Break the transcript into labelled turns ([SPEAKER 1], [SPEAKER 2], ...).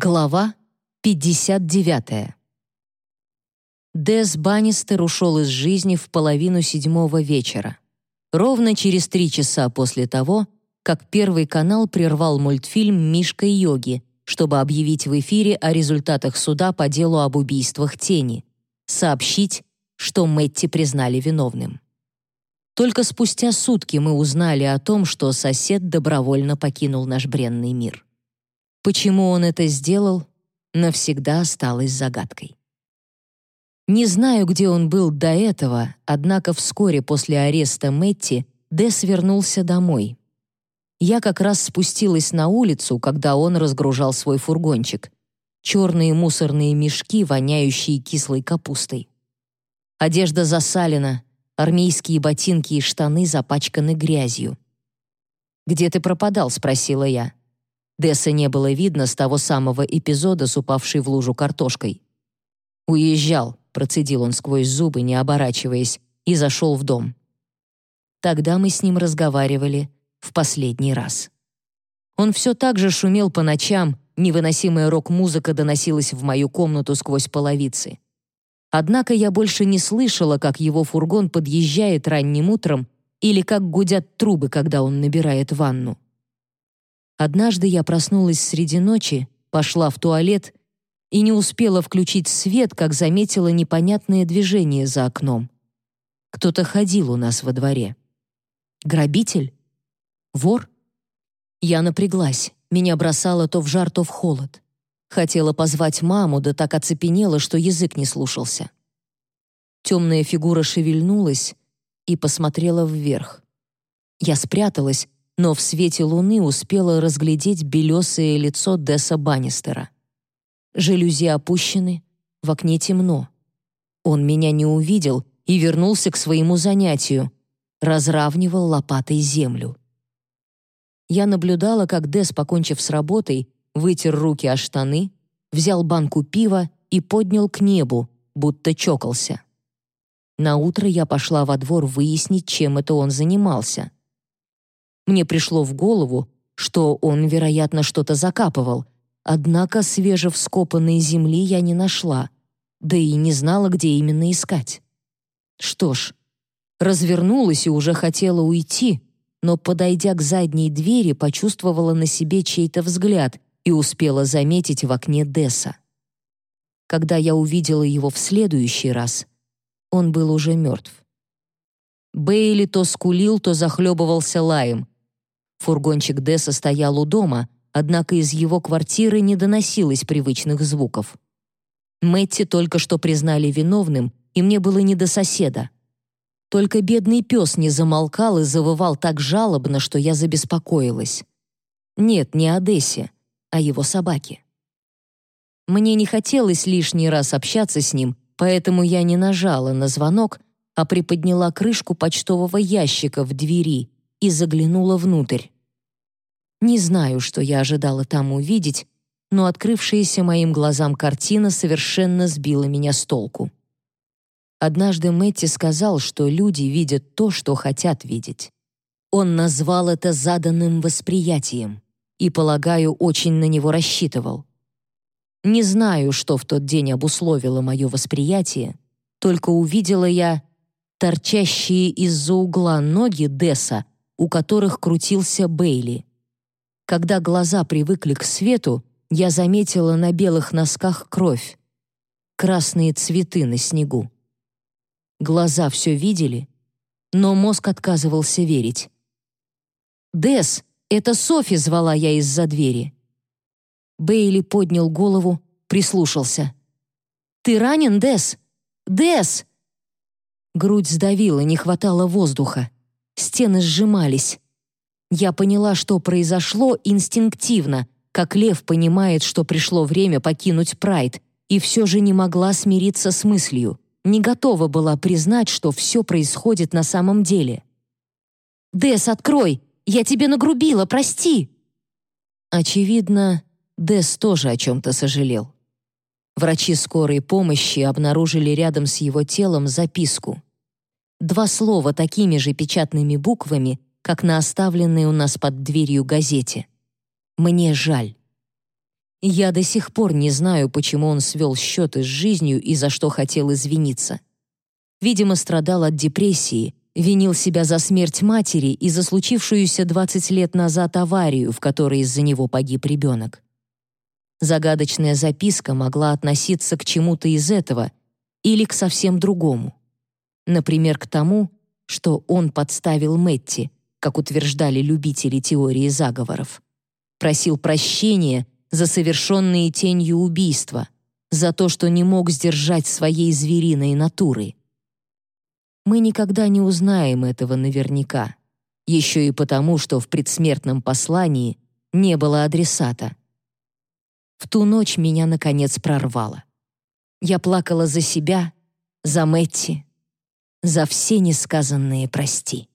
[SPEAKER 1] Глава 59. Дес Баннистер ушел из жизни в половину седьмого вечера. Ровно через три часа после того, как Первый канал прервал мультфильм «Мишка и йоги», чтобы объявить в эфире о результатах суда по делу об убийствах Тени, сообщить, что Мэтти признали виновным. Только спустя сутки мы узнали о том, что сосед добровольно покинул наш бренный мир. Почему он это сделал, навсегда осталось загадкой. Не знаю, где он был до этого, однако вскоре после ареста Мэтти Дэс вернулся домой. Я как раз спустилась на улицу, когда он разгружал свой фургончик. Черные мусорные мешки, воняющие кислой капустой. Одежда засалена, армейские ботинки и штаны запачканы грязью. «Где ты пропадал?» — спросила я. Десса не было видно с того самого эпизода с упавшей в лужу картошкой. «Уезжал», — процедил он сквозь зубы, не оборачиваясь, и зашел в дом. Тогда мы с ним разговаривали в последний раз. Он все так же шумел по ночам, невыносимая рок-музыка доносилась в мою комнату сквозь половицы. Однако я больше не слышала, как его фургон подъезжает ранним утром или как гудят трубы, когда он набирает ванну. Однажды я проснулась среди ночи, пошла в туалет и не успела включить свет, как заметила непонятное движение за окном. Кто-то ходил у нас во дворе. Грабитель? Вор? Я напряглась, меня бросало то в жар, то в холод. Хотела позвать маму, да так оцепенела, что язык не слушался. Темная фигура шевельнулась и посмотрела вверх. Я спряталась, но в свете луны успела разглядеть белесое лицо Десса Баннистера. Жалюзи опущены, в окне темно. Он меня не увидел и вернулся к своему занятию, разравнивал лопатой землю. Я наблюдала, как Десс, покончив с работой, вытер руки о штаны, взял банку пива и поднял к небу, будто чокался. На утро я пошла во двор выяснить, чем это он занимался. Мне пришло в голову, что он, вероятно, что-то закапывал, однако свежевскопанной земли я не нашла, да и не знала, где именно искать. Что ж, развернулась и уже хотела уйти, но, подойдя к задней двери, почувствовала на себе чей-то взгляд и успела заметить в окне Десса. Когда я увидела его в следующий раз, он был уже мертв. Бейли то скулил, то захлебывался лаем, Фургончик Десса стоял у дома, однако из его квартиры не доносилось привычных звуков. Мэтти только что признали виновным, и мне было не до соседа. Только бедный пес не замолкал и завывал так жалобно, что я забеспокоилась. Нет, не о Дессе, а его собаке. Мне не хотелось лишний раз общаться с ним, поэтому я не нажала на звонок, а приподняла крышку почтового ящика в двери и заглянула внутрь. Не знаю, что я ожидала там увидеть, но открывшаяся моим глазам картина совершенно сбила меня с толку. Однажды Мэтти сказал, что люди видят то, что хотят видеть. Он назвал это заданным восприятием и, полагаю, очень на него рассчитывал. Не знаю, что в тот день обусловило мое восприятие, только увидела я торчащие из-за угла ноги Десса у которых крутился Бейли. Когда глаза привыкли к свету, я заметила на белых носках кровь, красные цветы на снегу. Глаза все видели, но мозг отказывался верить. «Десс, это Софи!» — звала я из-за двери. Бейли поднял голову, прислушался. «Ты ранен, Десс? Десс!» Грудь сдавила, не хватало воздуха. Стены сжимались. Я поняла, что произошло инстинктивно, как лев понимает, что пришло время покинуть Прайд, и все же не могла смириться с мыслью, не готова была признать, что все происходит на самом деле. «Дэс, открой! Я тебе нагрубила, прости!» Очевидно, Дэс тоже о чем-то сожалел. Врачи скорой помощи обнаружили рядом с его телом записку. Два слова такими же печатными буквами, как на оставленной у нас под дверью газете. «Мне жаль». Я до сих пор не знаю, почему он свел счеты с жизнью и за что хотел извиниться. Видимо, страдал от депрессии, винил себя за смерть матери и за случившуюся 20 лет назад аварию, в которой из-за него погиб ребенок. Загадочная записка могла относиться к чему-то из этого или к совсем другому. Например, к тому, что он подставил Мэтти, как утверждали любители теории заговоров. Просил прощения за совершенные тенью убийства, за то, что не мог сдержать своей звериной натуры. Мы никогда не узнаем этого наверняка, еще и потому, что в предсмертном послании не было адресата. В ту ночь меня, наконец, прорвало. Я плакала за себя, за Мэтти, за все несказанные прости.